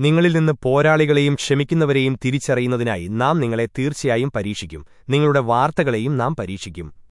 നിങ്ങളിൽ നിന്ന് പോരാളികളെയും ക്ഷമിക്കുന്നവരെയും തിരിച്ചറിയുന്നതിനായി നാം നിങ്ങളെ തീർച്ചയായും പരീക്ഷിക്കും. നിങ്ങളുടെ വാർത്തകളെയും നാം പരീക്ഷിക്കും.